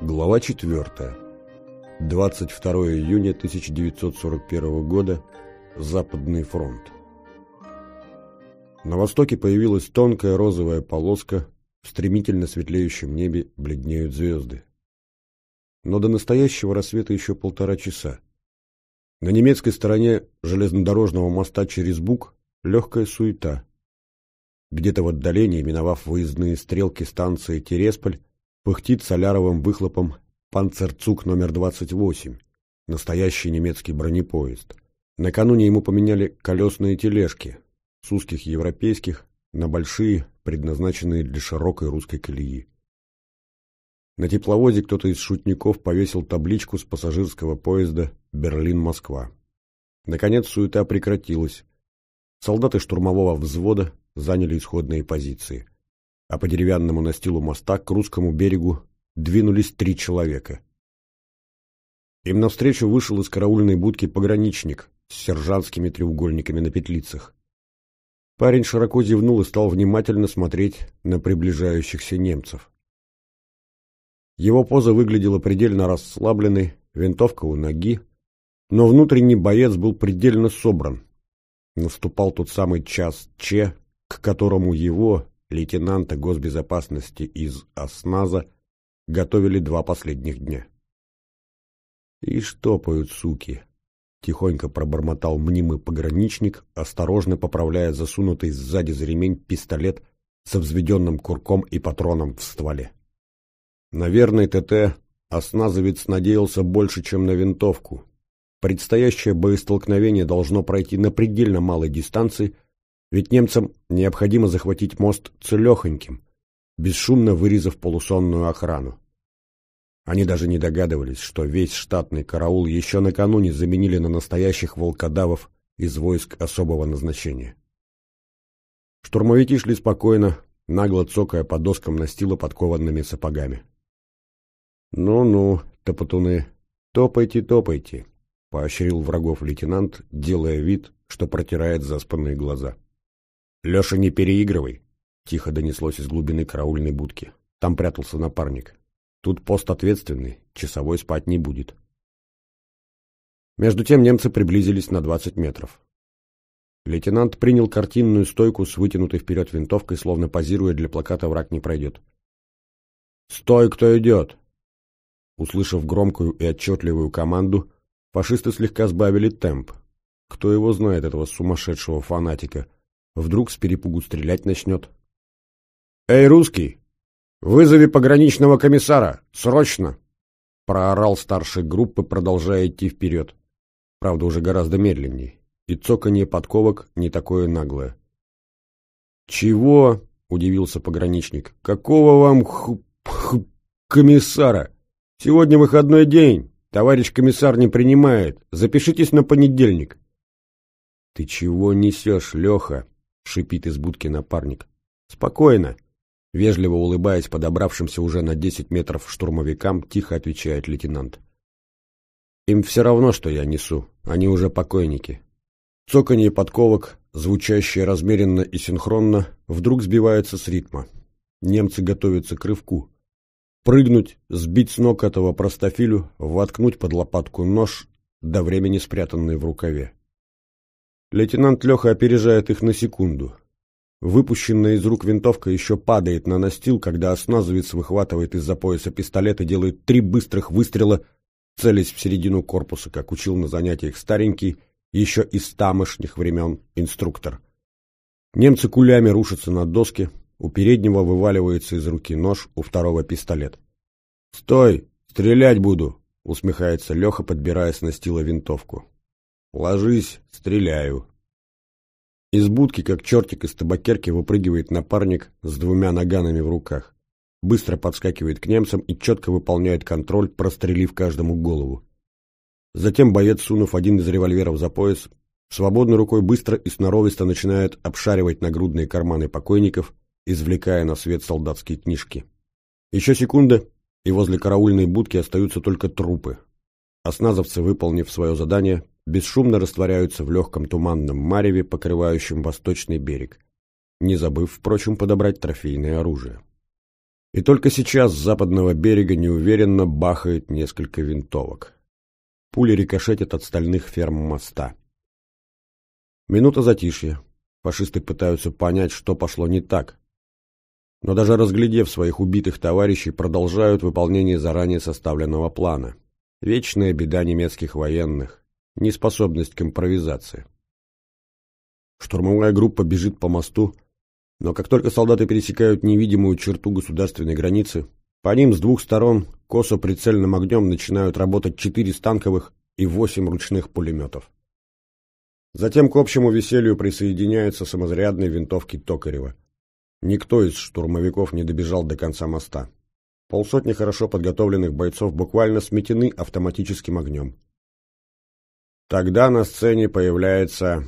Глава 4. 22 июня 1941 года. Западный фронт. На востоке появилась тонкая розовая полоска, в стремительно светлеющем небе бледнеют звезды. Но до настоящего рассвета еще полтора часа. На немецкой стороне железнодорожного моста через Буг легкая суета. Где-то в отдалении, миновав выездные стрелки станции Тересполь, пыхтит соляровым выхлопом «Панцерцуг номер 28», настоящий немецкий бронепоезд. Накануне ему поменяли колесные тележки с узких европейских на большие, предназначенные для широкой русской колеи. На тепловозе кто-то из шутников повесил табличку с пассажирского поезда «Берлин-Москва». Наконец суета прекратилась. Солдаты штурмового взвода заняли исходные позиции а по деревянному настилу моста к русскому берегу двинулись три человека. Им навстречу вышел из караульной будки пограничник с сержантскими треугольниками на петлицах. Парень широко зевнул и стал внимательно смотреть на приближающихся немцев. Его поза выглядела предельно расслабленной, винтовка у ноги, но внутренний боец был предельно собран. Наступал тот самый час Че, к которому его, лейтенанта госбезопасности из ОСНАЗа готовили два последних дня. «И штопают, суки!» — тихонько пробормотал мнимый пограничник, осторожно поправляя засунутый сзади за ремень пистолет со взведенным курком и патроном в стволе. Наверное, ТТ осназовец надеялся больше, чем на винтовку. Предстоящее боестолкновение должно пройти на предельно малой дистанции — ведь немцам необходимо захватить мост целехоньким, бесшумно вырезав полусонную охрану. Они даже не догадывались, что весь штатный караул еще накануне заменили на настоящих волкодавов из войск особого назначения. Штурмовики шли спокойно, нагло цокая по доскам настила подкованными сапогами. «Ну-ну, топотуны, топайте, топайте», — поощрил врагов лейтенант, делая вид, что протирает заспанные глаза. «Леша, не переигрывай!» — тихо донеслось из глубины караульной будки. Там прятался напарник. «Тут пост ответственный, часовой спать не будет». Между тем немцы приблизились на 20 метров. Лейтенант принял картинную стойку с вытянутой вперед винтовкой, словно позируя для плаката «Враг не пройдет». «Стой, кто идет!» Услышав громкую и отчетливую команду, фашисты слегка сбавили темп. Кто его знает, этого сумасшедшего фанатика — Вдруг с перепугу стрелять начнет. «Эй, русский! Вызови пограничного комиссара! Срочно!» Проорал старший группы, продолжая идти вперед. Правда, уже гораздо медленнее. И цоканье подковок не такое наглое. «Чего?» — удивился пограничник. «Какого вам х... х... комиссара? Сегодня выходной день. Товарищ комиссар не принимает. Запишитесь на понедельник». «Ты чего несешь, Леха?» Шипит из будки напарник. «Спокойно!» Вежливо улыбаясь подобравшимся уже на десять метров штурмовикам, тихо отвечает лейтенант. «Им все равно, что я несу. Они уже покойники». Цоканье подковок, звучащее размеренно и синхронно, вдруг сбивается с ритма. Немцы готовятся к рывку. Прыгнуть, сбить с ног этого простофилю, воткнуть под лопатку нож, до времени спрятанный в рукаве. Лейтенант Леха опережает их на секунду. Выпущенная из рук винтовка еще падает на настил, когда осназовец выхватывает из-за пояса пистолет и делает три быстрых выстрела, целясь в середину корпуса, как учил на занятиях старенький, еще из тамошних времен инструктор. Немцы кулями рушатся на доске, у переднего вываливается из руки нож, у второго пистолет. «Стой! Стрелять буду!» — усмехается Леха, подбирая с настила винтовку. «Ложись, стреляю». Из будки, как чертик из табакерки, выпрыгивает напарник с двумя наганами в руках. Быстро подскакивает к немцам и четко выполняет контроль, прострелив каждому голову. Затем боец, сунув один из револьверов за пояс, свободной рукой быстро и сноровисто начинает обшаривать нагрудные карманы покойников, извлекая на свет солдатские книжки. Еще секунда, и возле караульной будки остаются только трупы. Осназовцы, выполнив свое задание, бесшумно растворяются в легком туманном мареве, покрывающем восточный берег, не забыв, впрочем, подобрать трофейное оружие. И только сейчас с западного берега неуверенно бахает несколько винтовок. Пули рикошетят от стальных ферм моста. Минута затишья. Фашисты пытаются понять, что пошло не так. Но даже разглядев своих убитых товарищей, продолжают выполнение заранее составленного плана. Вечная беда немецких военных – неспособность к импровизации. Штурмовая группа бежит по мосту, но как только солдаты пересекают невидимую черту государственной границы, по ним с двух сторон косо прицельным огнем начинают работать четыре станковых и восемь ручных пулеметов. Затем к общему веселью присоединяются самозарядные винтовки Токарева. Никто из штурмовиков не добежал до конца моста. Полсотни хорошо подготовленных бойцов буквально сметены автоматическим огнем. Тогда на сцене появляется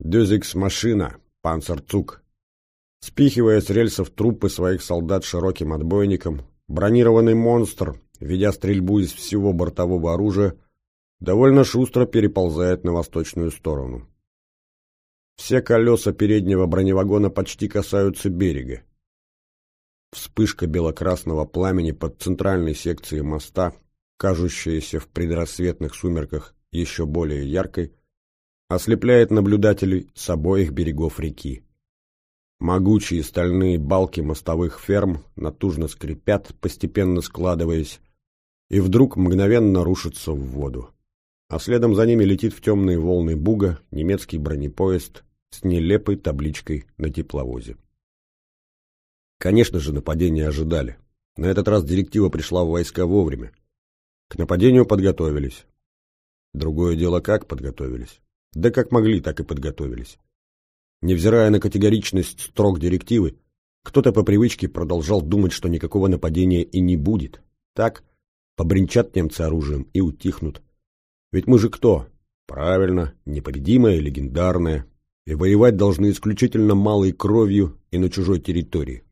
«Дюзикс-машина» «Панцерцуг». Спихивая с рельсов трупы своих солдат широким отбойником, бронированный монстр, ведя стрельбу из всего бортового оружия, довольно шустро переползает на восточную сторону. Все колеса переднего броневагона почти касаются берега. Вспышка бело-красного пламени под центральной секцией моста, кажущаяся в предрассветных сумерках еще более яркой, ослепляет наблюдателей с обоих берегов реки. Могучие стальные балки мостовых ферм натужно скрипят, постепенно складываясь, и вдруг мгновенно рушатся в воду а следом за ними летит в темные волны Буга немецкий бронепоезд с нелепой табличкой на тепловозе. Конечно же, нападение ожидали. На этот раз директива пришла в войска вовремя. К нападению подготовились. Другое дело, как подготовились. Да как могли, так и подготовились. Невзирая на категоричность строк директивы, кто-то по привычке продолжал думать, что никакого нападения и не будет. Так, побренчат немцы оружием и утихнут. Ведь мы же кто? Правильно, непобедимая и легендарная. И воевать должны исключительно малой кровью и на чужой территории.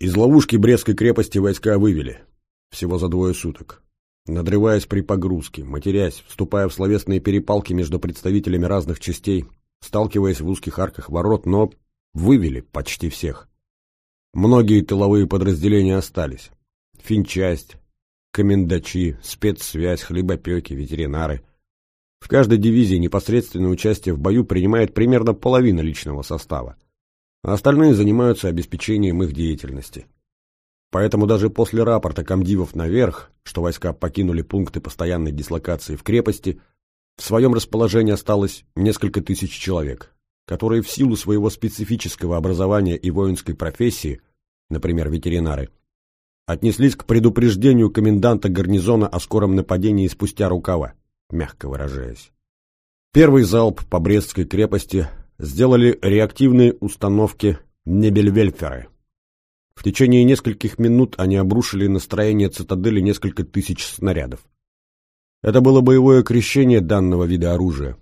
Из ловушки Брестской крепости войска вывели. Всего за двое суток. Надрываясь при погрузке, матерясь, вступая в словесные перепалки между представителями разных частей, сталкиваясь в узких арках ворот, но вывели почти всех. Многие тыловые подразделения остались. Финчасть, комендачи, спецсвязь, хлебопеки, ветеринары. В каждой дивизии непосредственное участие в бою принимает примерно половина личного состава, а остальные занимаются обеспечением их деятельности. Поэтому даже после рапорта комдивов наверх, что войска покинули пункты постоянной дислокации в крепости, в своем расположении осталось несколько тысяч человек, которые в силу своего специфического образования и воинской профессии, например, ветеринары, отнеслись к предупреждению коменданта гарнизона о скором нападении спустя рукава, мягко выражаясь. Первый залп по Брестской крепости сделали реактивные установки Небельвельферы. В течение нескольких минут они обрушили на строение цитадели несколько тысяч снарядов. Это было боевое крещение данного вида оружия.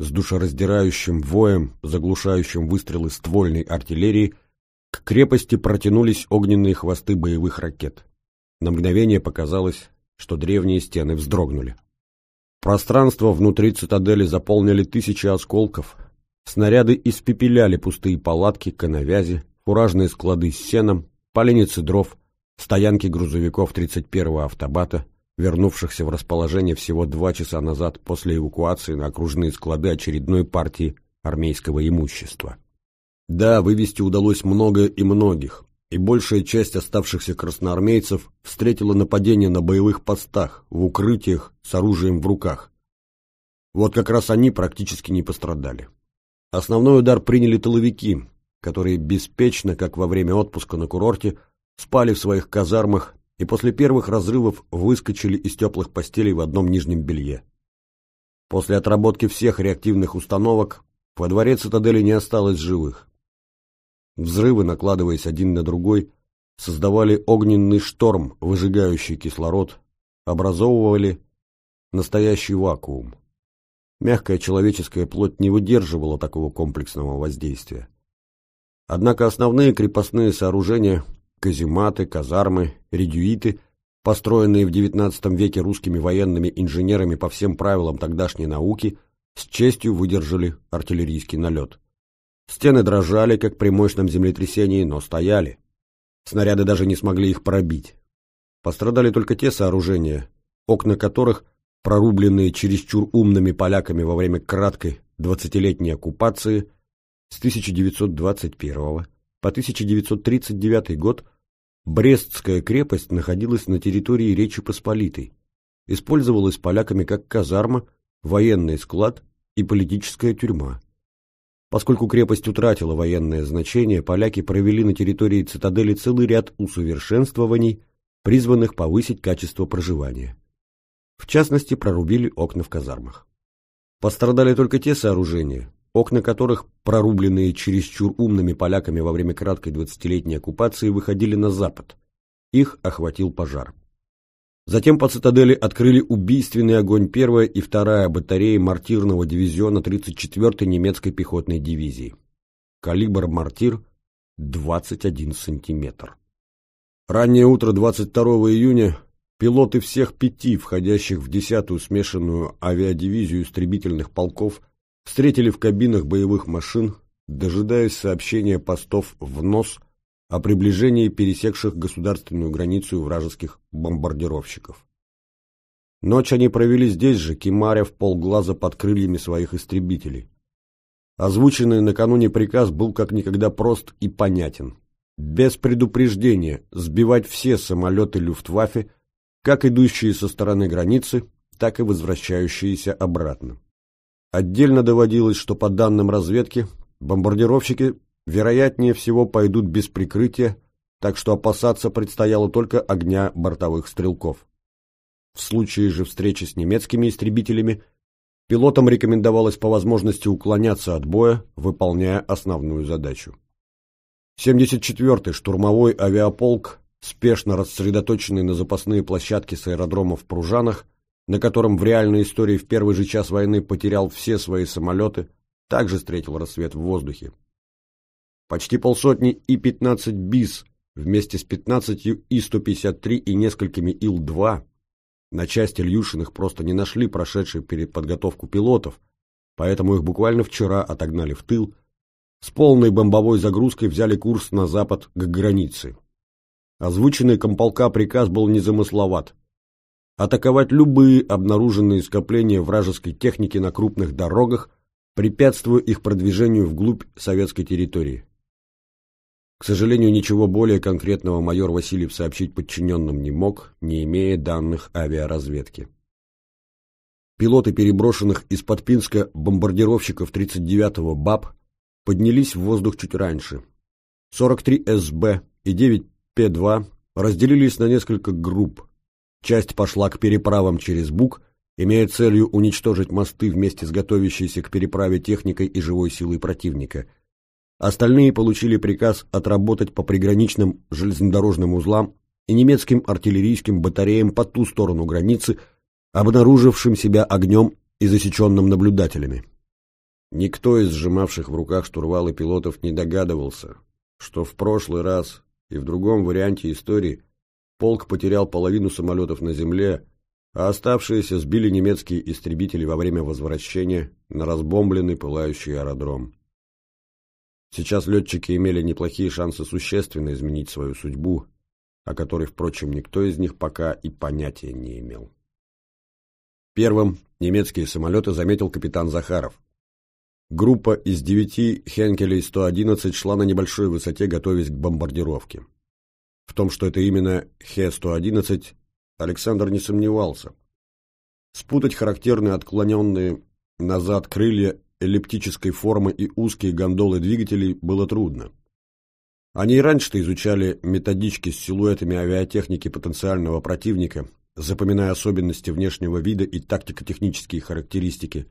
С душераздирающим воем, заглушающим выстрелы ствольной артиллерии, к крепости протянулись огненные хвосты боевых ракет. На мгновение показалось, что древние стены вздрогнули. Пространство внутри цитадели заполнили тысячи осколков. Снаряды испепеляли пустые палатки, коновязи, фуражные склады с сеном, поленницы дров, стоянки грузовиков 31-го автобата, вернувшихся в расположение всего два часа назад после эвакуации на окружные склады очередной партии армейского имущества. Да, вывести удалось много и многих, и большая часть оставшихся красноармейцев встретила нападение на боевых постах, в укрытиях с оружием в руках. Вот как раз они практически не пострадали. Основной удар приняли тыловики, которые беспечно, как во время отпуска на курорте, спали в своих казармах и после первых разрывов выскочили из теплых постелей в одном нижнем белье. После отработки всех реактивных установок во дворе цитадели не осталось живых. Взрывы, накладываясь один на другой, создавали огненный шторм, выжигающий кислород, образовывали настоящий вакуум. Мягкая человеческая плоть не выдерживала такого комплексного воздействия. Однако основные крепостные сооружения – казематы, казармы, редюиты, построенные в XIX веке русскими военными инженерами по всем правилам тогдашней науки, с честью выдержали артиллерийский налет. Стены дрожали, как при мощном землетрясении, но стояли. Снаряды даже не смогли их пробить. Пострадали только те сооружения, окна которых, прорубленные чересчур умными поляками во время краткой двадцатилетней оккупации с 1921 по 1939 год, Брестская крепость находилась на территории Речи Посполитой, использовалась поляками как казарма, военный склад и политическая тюрьма. Поскольку крепость утратила военное значение, поляки провели на территории цитадели целый ряд усовершенствований, призванных повысить качество проживания. В частности, прорубили окна в казармах. Пострадали только те сооружения, окна которых, прорубленные чересчур умными поляками во время краткой двадцатилетней оккупации, выходили на запад. Их охватил пожар. Затем по цитадели открыли убийственный огонь первая и вторая батареи мортирного дивизиона 34-й немецкой пехотной дивизии. Калибр мортир 21 сантиметр. Раннее утро 22 июня пилоты всех пяти, входящих в 10-ю смешанную авиадивизию истребительных полков, встретили в кабинах боевых машин, дожидаясь сообщения постов в нос – о приближении пересекших государственную границу вражеских бомбардировщиков. Ночь они провели здесь же, кемаря в полглаза под крыльями своих истребителей. Озвученный накануне приказ был как никогда прост и понятен. Без предупреждения сбивать все самолеты Люфтваффе, как идущие со стороны границы, так и возвращающиеся обратно. Отдельно доводилось, что по данным разведки, бомбардировщики вероятнее всего пойдут без прикрытия, так что опасаться предстояло только огня бортовых стрелков. В случае же встречи с немецкими истребителями пилотам рекомендовалось по возможности уклоняться от боя, выполняя основную задачу. 74-й штурмовой авиаполк, спешно рассредоточенный на запасные площадки с аэродрома в Пружанах, на котором в реальной истории в первый же час войны потерял все свои самолеты, также встретил рассвет в воздухе. Почти полсотни И-15 БИС вместе с 15 И-153 и несколькими Ил-2 на части Ильюшиных просто не нашли прошедших перед подготовку пилотов, поэтому их буквально вчера отогнали в тыл, с полной бомбовой загрузкой взяли курс на запад к границе. Озвученный комполка приказ был незамысловат. Атаковать любые обнаруженные скопления вражеской техники на крупных дорогах, препятствуя их продвижению вглубь советской территории. К сожалению, ничего более конкретного майор Васильев сообщить подчиненным не мог, не имея данных авиаразведки. Пилоты переброшенных из-под Пинска бомбардировщиков 39-го БАП поднялись в воздух чуть раньше. 43 СБ и 9 П-2 разделились на несколько групп. Часть пошла к переправам через Буг, имея целью уничтожить мосты вместе с готовящейся к переправе техникой и живой силой противника – Остальные получили приказ отработать по приграничным железнодорожным узлам и немецким артиллерийским батареям по ту сторону границы, обнаружившим себя огнем и засеченным наблюдателями. Никто из сжимавших в руках штурвалы пилотов не догадывался, что в прошлый раз и в другом варианте истории полк потерял половину самолетов на земле, а оставшиеся сбили немецкие истребители во время возвращения на разбомбленный пылающий аэродром. Сейчас летчики имели неплохие шансы существенно изменить свою судьбу, о которой, впрочем, никто из них пока и понятия не имел. Первым немецкие самолеты заметил капитан Захаров. Группа из девяти Хенкелей-111 шла на небольшой высоте, готовясь к бомбардировке. В том, что это именно Хе-111, Александр не сомневался. Спутать характерные отклоненные назад крылья эллиптической формы и узкие гондолы двигателей было трудно. Они и раньше-то изучали методички с силуэтами авиатехники потенциального противника, запоминая особенности внешнего вида и тактико-технические характеристики.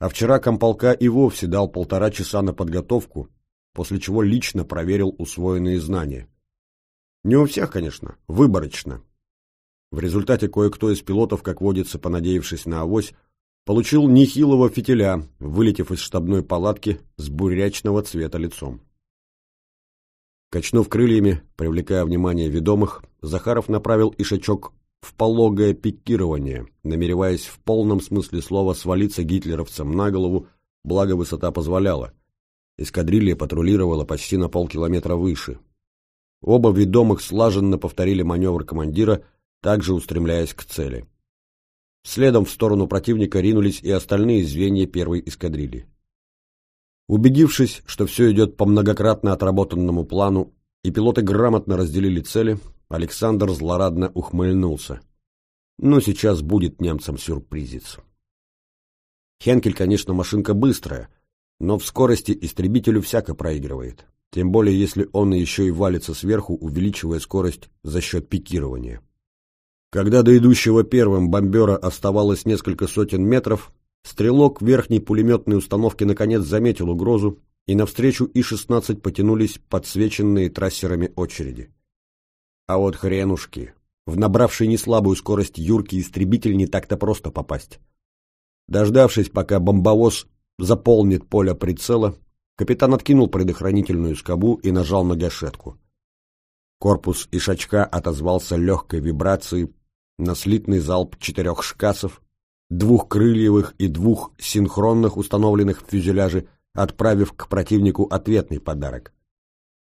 А вчера комполка и вовсе дал полтора часа на подготовку, после чего лично проверил усвоенные знания. Не у всех, конечно, выборочно. В результате кое-кто из пилотов, как водится, понадеявшись на авось, Получил нехилого фитиля, вылетев из штабной палатки с бурячного цвета лицом. Качнув крыльями, привлекая внимание ведомых, Захаров направил Ишачок в пологое пикирование, намереваясь в полном смысле слова свалиться гитлеровцам на голову, благо высота позволяла. Эскадрилья патрулировала почти на полкилометра выше. Оба ведомых слаженно повторили маневр командира, также устремляясь к цели. Следом в сторону противника ринулись и остальные звенья первой эскадрильи. Убедившись, что все идет по многократно отработанному плану, и пилоты грамотно разделили цели, Александр злорадно ухмыльнулся. Ну, сейчас будет немцам сюрпризец. Хенкель, конечно, машинка быстрая, но в скорости истребителю всяко проигрывает. Тем более, если он еще и валится сверху, увеличивая скорость за счет пикирования. Когда до идущего первым бомбера оставалось несколько сотен метров, стрелок верхней пулеметной установки наконец заметил угрозу, и навстречу И-16 потянулись подсвеченные трассерами очереди. А вот хренушки. В набравший неслабую скорость юркий истребитель не так-то просто попасть. Дождавшись, пока бомбовоз заполнит поле прицела, капитан откинул предохранительную скобу и нажал на гашетку. Корпус ишачка отозвался легкой вибрацией, на слитный залп четырех шкасов, двух крыльевых и двух синхронных, установленных в фюзеляже, отправив к противнику ответный подарок.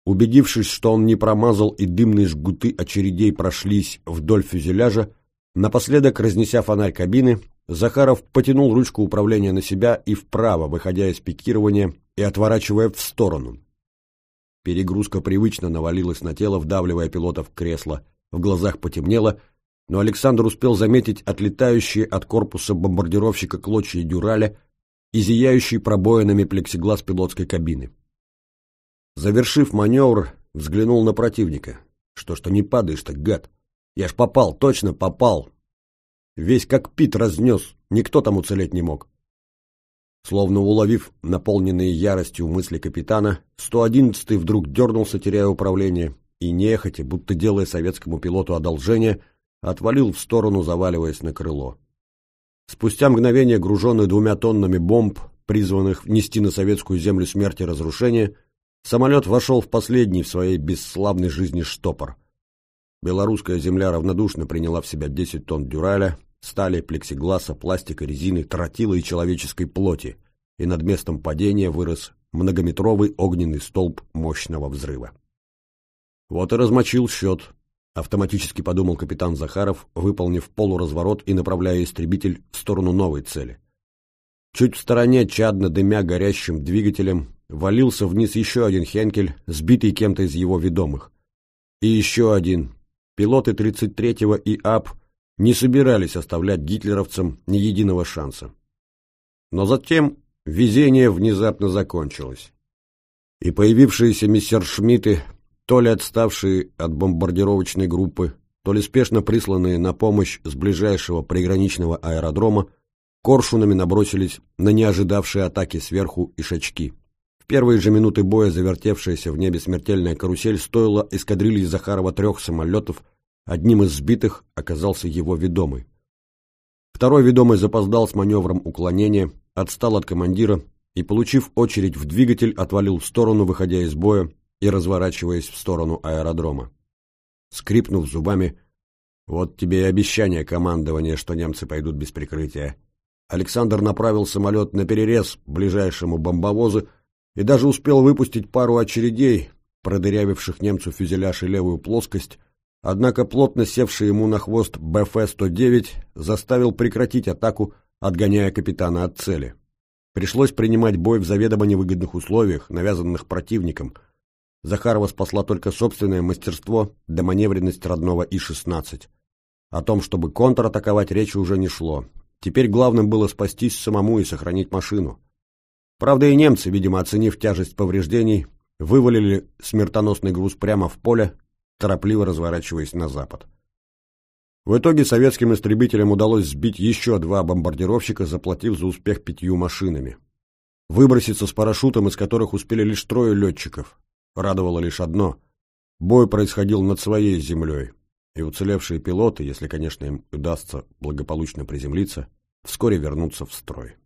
Убедившись, что он не промазал и дымные жгуты очередей прошлись вдоль фюзеляжа, напоследок, разнеся фонарь кабины, Захаров потянул ручку управления на себя и вправо, выходя из пикирования и отворачивая в сторону. Перегрузка привычно навалилась на тело, вдавливая пилота в кресло. В глазах потемнело, но Александр успел заметить отлетающие от корпуса бомбардировщика клочья дюраля и зияющие пробоинами плексиглаз пилотской кабины. Завершив маневр, взглянул на противника. Что ж ты не падаешь-то, гад? Я ж попал, точно попал. Весь как пит разнес, никто там уцелеть не мог. Словно уловив наполненные яростью мысли капитана, 111-й вдруг дернулся, теряя управление, и нехотя, будто делая советскому пилоту одолжение, отвалил в сторону, заваливаясь на крыло. Спустя мгновение, груженный двумя тоннами бомб, призванных внести на советскую землю смерти и разрушения, самолет вошел в последний в своей бесславной жизни штопор. Белорусская земля равнодушно приняла в себя 10 тонн дюраля, стали, плексигласа, пластика, резины, тротила и человеческой плоти, и над местом падения вырос многометровый огненный столб мощного взрыва. Вот и размочил счет, Автоматически подумал капитан Захаров, выполнив полуразворот и направляя истребитель в сторону новой цели. Чуть в стороне, чадно дымя горящим двигателем, валился вниз еще один Хенкель, сбитый кем-то из его ведомых. И еще один. Пилоты 33-го и АП не собирались оставлять гитлеровцам ни единого шанса. Но затем везение внезапно закончилось. И появившиеся мессершмитты то ли отставшие от бомбардировочной группы, то ли спешно присланные на помощь с ближайшего приграничного аэродрома, коршунами набросились на неожидавшие атаки сверху и шачки. В первые же минуты боя завертевшаяся в небе смертельная карусель стоила эскадрильи Захарова трех самолетов, одним из сбитых оказался его ведомый. Второй ведомый запоздал с маневром уклонения, отстал от командира и, получив очередь в двигатель, отвалил в сторону, выходя из боя, и разворачиваясь в сторону аэродрома. Скрипнув зубами, вот тебе и обещание командования, что немцы пойдут без прикрытия. Александр направил самолет на перерез ближайшему бомбовозу и даже успел выпустить пару очередей, продырявивших немцу фюзеляж и левую плоскость, однако плотно севший ему на хвост БФ-109 заставил прекратить атаку, отгоняя капитана от цели. Пришлось принимать бой в заведомо невыгодных условиях, навязанных противником – Захарова спасла только собственное мастерство да маневренность родного И-16. О том, чтобы контратаковать, речи уже не шло. Теперь главным было спастись самому и сохранить машину. Правда, и немцы, видимо, оценив тяжесть повреждений, вывалили смертоносный груз прямо в поле, торопливо разворачиваясь на запад. В итоге советским истребителям удалось сбить еще два бомбардировщика, заплатив за успех пятью машинами. Выброситься с парашютом, из которых успели лишь трое летчиков, Радовало лишь одно – бой происходил над своей землей, и уцелевшие пилоты, если, конечно, им удастся благополучно приземлиться, вскоре вернутся в строй.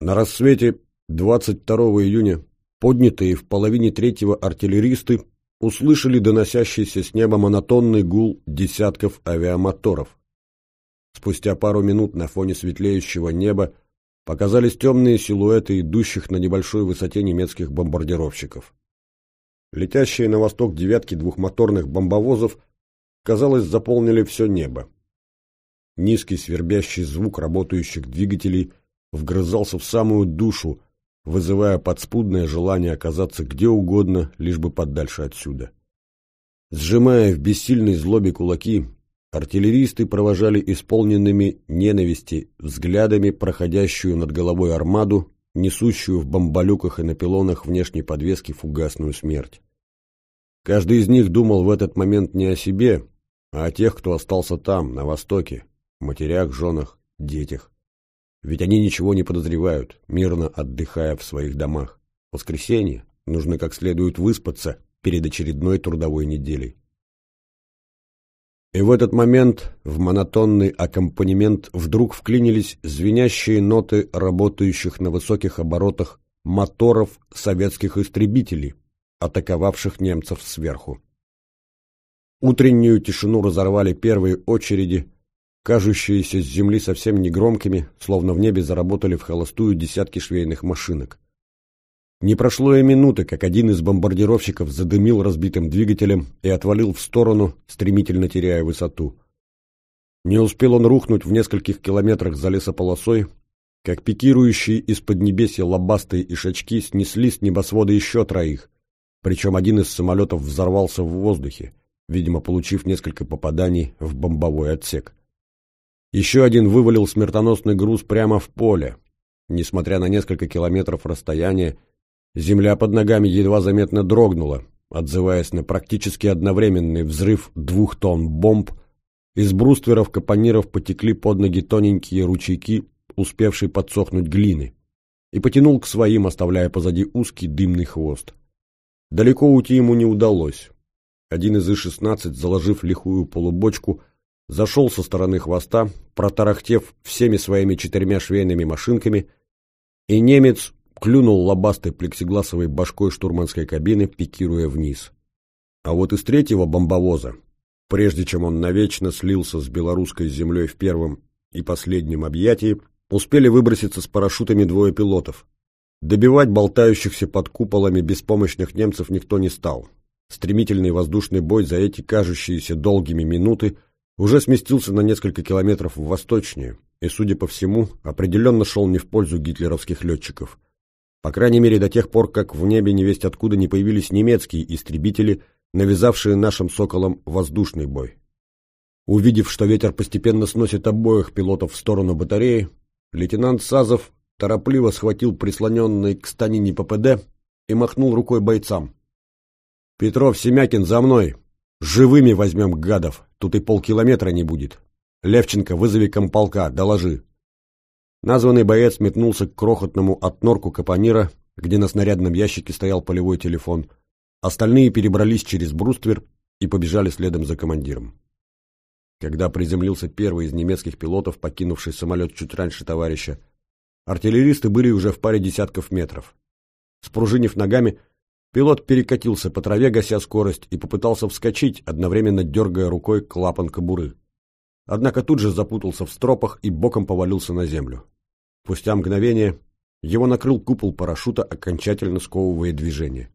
На рассвете 22 июня поднятые в половине третьего артиллеристы услышали доносящийся с неба монотонный гул десятков авиамоторов. Спустя пару минут на фоне светлеющего неба показались темные силуэты идущих на небольшой высоте немецких бомбардировщиков. летящие на восток девятки двухмоторных бомбовозов, казалось, заполнили все небо. Низкий свербящий звук работающих двигателей вгрызался в самую душу, вызывая подспудное желание оказаться где угодно, лишь бы подальше отсюда. Сжимая в бессильной злобе кулаки, артиллеристы провожали исполненными ненависти взглядами проходящую над головой армаду, несущую в бомболюках и на пилонах внешней подвески фугасную смерть. Каждый из них думал в этот момент не о себе, а о тех, кто остался там, на востоке, матерях, женах, детях. Ведь они ничего не подозревают, мирно отдыхая в своих домах. воскресенье нужно как следует выспаться перед очередной трудовой неделей. И в этот момент в монотонный аккомпанемент вдруг вклинились звенящие ноты работающих на высоких оборотах моторов советских истребителей, атаковавших немцев сверху. Утреннюю тишину разорвали первые очереди, кажущиеся с земли совсем негромкими, словно в небе заработали в холостую десятки швейных машинок. Не прошло и минуты, как один из бомбардировщиков задымил разбитым двигателем и отвалил в сторону, стремительно теряя высоту. Не успел он рухнуть в нескольких километрах за лесополосой, как пикирующие из-под небесья лобастые ишачки снесли с небосвода еще троих, причем один из самолетов взорвался в воздухе, видимо, получив несколько попаданий в бомбовой отсек. Еще один вывалил смертоносный груз прямо в поле. Несмотря на несколько километров расстояния, земля под ногами едва заметно дрогнула, отзываясь на практически одновременный взрыв двух тонн бомб. Из брустверов капониров потекли под ноги тоненькие ручейки, успевшие подсохнуть глины, и потянул к своим, оставляя позади узкий дымный хвост. Далеко уйти ему не удалось. Один из И-16, заложив лихую полубочку, зашел со стороны хвоста, протарахтев всеми своими четырьмя швейными машинками, и немец клюнул лобастой плексигласовой башкой штурманской кабины, пикируя вниз. А вот из третьего бомбовоза, прежде чем он навечно слился с белорусской землей в первом и последнем объятии, успели выброситься с парашютами двое пилотов. Добивать болтающихся под куполами беспомощных немцев никто не стал. Стремительный воздушный бой за эти кажущиеся долгими минуты уже сместился на несколько километров восточнее и, судя по всему, определенно шел не в пользу гитлеровских летчиков. По крайней мере, до тех пор, как в небе невесть откуда не появились немецкие истребители, навязавшие нашим «Соколам» воздушный бой. Увидев, что ветер постепенно сносит обоих пилотов в сторону батареи, лейтенант Сазов торопливо схватил прислоненный к станине ППД и махнул рукой бойцам. «Петров, Семякин, за мной! Живыми возьмем гадов, тут и полкилометра не будет. Левченко, вызови комполка, доложи. Названный боец метнулся к крохотному отнорку капонира, где на снарядном ящике стоял полевой телефон. Остальные перебрались через бруствер и побежали следом за командиром. Когда приземлился первый из немецких пилотов, покинувший самолет чуть раньше товарища, артиллеристы были уже в паре десятков метров. Спружинив ногами, Пилот перекатился по траве, гася скорость, и попытался вскочить, одновременно дергая рукой клапан кобуры. Однако тут же запутался в стропах и боком повалился на землю. Спустя мгновение его накрыл купол парашюта, окончательно сковывая движение.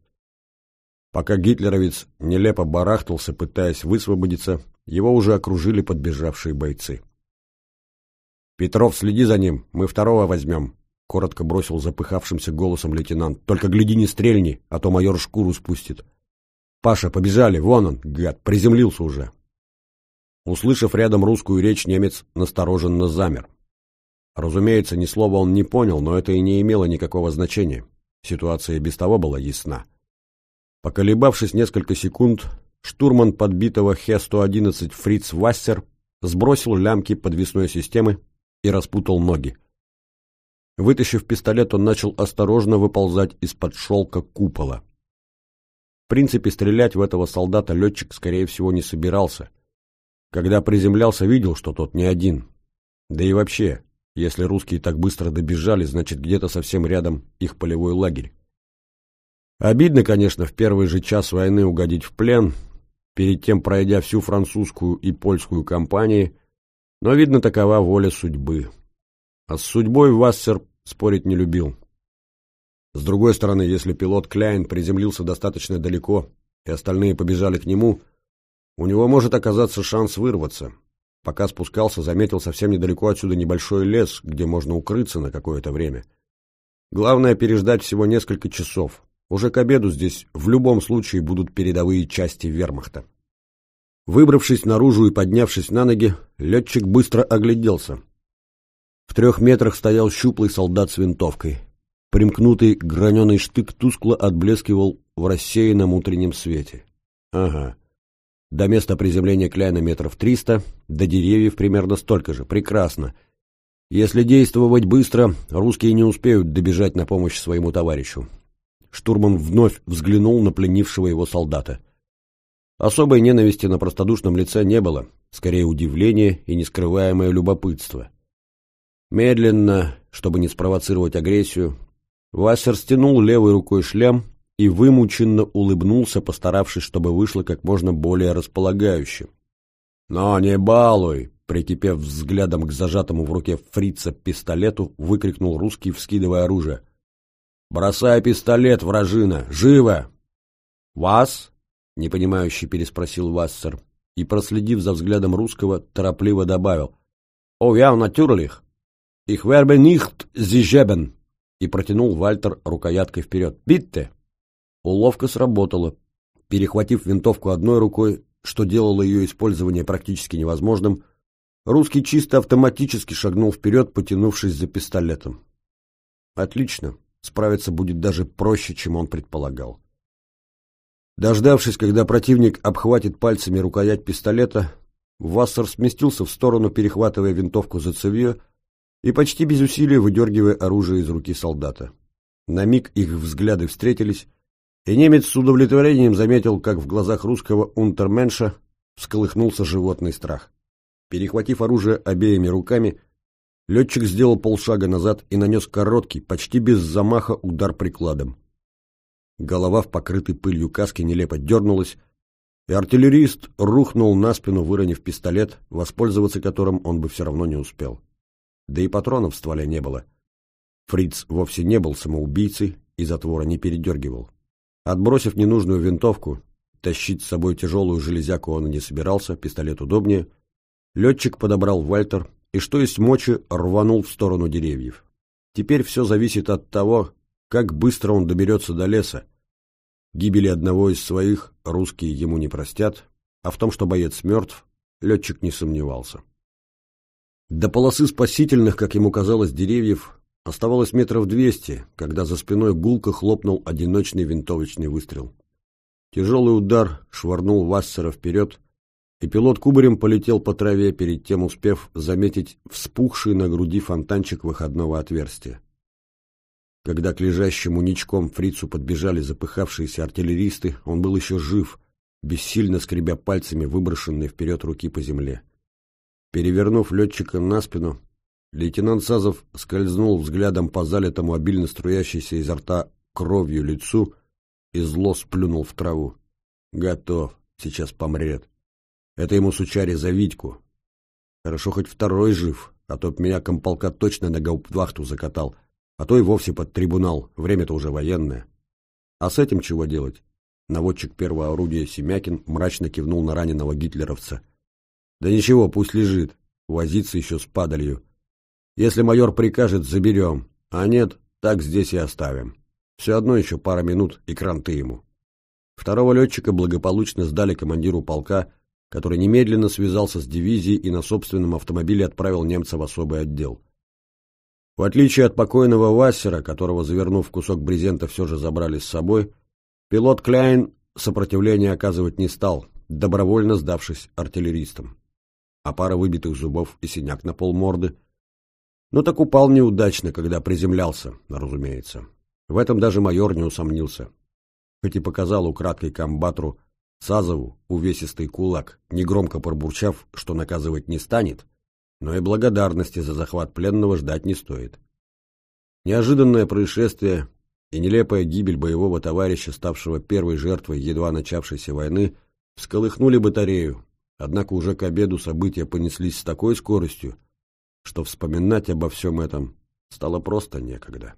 Пока гитлеровец нелепо барахтался, пытаясь высвободиться, его уже окружили подбежавшие бойцы. «Петров, следи за ним, мы второго возьмем», коротко бросил запыхавшимся голосом лейтенант. «Только гляди, не стрельни, а то майор шкуру спустит». «Паша, побежали, вон он, гад, приземлился уже». Услышав рядом русскую речь, немец настороженно замер. Разумеется, ни слова он не понял, но это и не имело никакого значения. Ситуация без того была ясна. Поколебавшись несколько секунд, штурман подбитого Хе-111 Фриц Вассер сбросил лямки подвесной системы и распутал ноги. Вытащив пистолет, он начал осторожно выползать из-под шелка купола. В принципе, стрелять в этого солдата летчик, скорее всего, не собирался. Когда приземлялся, видел, что тот не один. Да и вообще, если русские так быстро добежали, значит, где-то совсем рядом их полевой лагерь. Обидно, конечно, в первый же час войны угодить в плен, перед тем пройдя всю французскую и польскую кампании, но, видно, такова воля судьбы. А с судьбой Вассер спорить не любил. С другой стороны, если пилот Кляйн приземлился достаточно далеко, и остальные побежали к нему, у него может оказаться шанс вырваться. Пока спускался, заметил совсем недалеко отсюда небольшой лес, где можно укрыться на какое-то время. Главное переждать всего несколько часов. Уже к обеду здесь в любом случае будут передовые части вермахта. Выбравшись наружу и поднявшись на ноги, летчик быстро огляделся. В трех метрах стоял щуплый солдат с винтовкой. Примкнутый граненый штык тускло отблескивал в рассеянном утреннем свете. Ага. До места приземления Кляйна метров триста, до деревьев примерно столько же. Прекрасно. Если действовать быстро, русские не успеют добежать на помощь своему товарищу. Штурман вновь взглянул на пленившего его солдата. Особой ненависти на простодушном лице не было, скорее удивление и нескрываемое любопытство. Медленно, чтобы не спровоцировать агрессию, Вассер стянул левой рукой шлем и вымученно улыбнулся, постаравшись, чтобы вышло как можно более располагающим. «Но не балуй!» — прикипев взглядом к зажатому в руке фрица пистолету, выкрикнул русский, вскидывая оружие. «Бросай пистолет, вражина! Живо!» «Вас?» — непонимающе переспросил Вассер и, проследив за взглядом русского, торопливо добавил. «О, я натюрлих! Их вербе нихт зижебен!» и протянул Вальтер рукояткой вперед. «Битте!» Уловка сработала. Перехватив винтовку одной рукой, что делало ее использование практически невозможным, русский чисто автоматически шагнул вперед, потянувшись за пистолетом. Отлично, справиться будет даже проще, чем он предполагал. Дождавшись, когда противник обхватит пальцами рукоять пистолета, Вассер сместился в сторону, перехватывая винтовку за цевье и почти без усилия выдергивая оружие из руки солдата. На миг их взгляды встретились, и немец с удовлетворением заметил, как в глазах русского унтерменша всколыхнулся животный страх. Перехватив оружие обеими руками, летчик сделал полшага назад и нанес короткий, почти без замаха удар прикладом. Голова в покрытой пылью каске нелепо дернулась, и артиллерист рухнул на спину, выронив пистолет, воспользоваться которым он бы все равно не успел да и патронов в стволе не было. Фриц вовсе не был самоубийцей и затвора не передергивал. Отбросив ненужную винтовку, тащить с собой тяжелую железяку он и не собирался, пистолет удобнее, летчик подобрал Вальтер и что есть мочи рванул в сторону деревьев. Теперь все зависит от того, как быстро он доберется до леса. Гибели одного из своих русские ему не простят, а в том, что боец мертв, летчик не сомневался. До полосы спасительных, как ему казалось, деревьев оставалось метров двести, когда за спиной гулко хлопнул одиночный винтовочный выстрел. Тяжелый удар швырнул Вассера вперед, и пилот кубарем полетел по траве, перед тем успев заметить вспухший на груди фонтанчик выходного отверстия. Когда к лежащему ничком фрицу подбежали запыхавшиеся артиллеристы, он был еще жив, бессильно скребя пальцами выброшенные вперед руки по земле. Перевернув летчика на спину, лейтенант Сазов скользнул взглядом по залитому обильно струящейся изо рта кровью лицу и зло сплюнул в траву. Готов, сейчас помрет. Это ему сучари за Витьку. Хорошо хоть второй жив, а то б меня комполка точно на гауптвахту закатал, а то и вовсе под трибунал, время-то уже военное. А с этим чего делать? Наводчик первого орудия Семякин мрачно кивнул на раненого гитлеровца. Да ничего, пусть лежит. Возиться еще с падалью. Если майор прикажет, заберем. А нет, так здесь и оставим. Все одно еще пара минут и кранты ему. Второго летчика благополучно сдали командиру полка, который немедленно связался с дивизией и на собственном автомобиле отправил немца в особый отдел. В отличие от покойного Вассера, которого, завернув кусок брезента, все же забрали с собой, пилот Кляйн сопротивления оказывать не стал, добровольно сдавшись артиллеристам а пара выбитых зубов и синяк на полморды. Но так упал неудачно, когда приземлялся, разумеется. В этом даже майор не усомнился. Хоть и показал украдкой комбатру Сазову увесистый кулак, негромко пробурчав, что наказывать не станет, но и благодарности за захват пленного ждать не стоит. Неожиданное происшествие и нелепая гибель боевого товарища, ставшего первой жертвой едва начавшейся войны, всколыхнули батарею, Однако уже к обеду события понеслись с такой скоростью, что вспоминать обо всем этом стало просто некогда.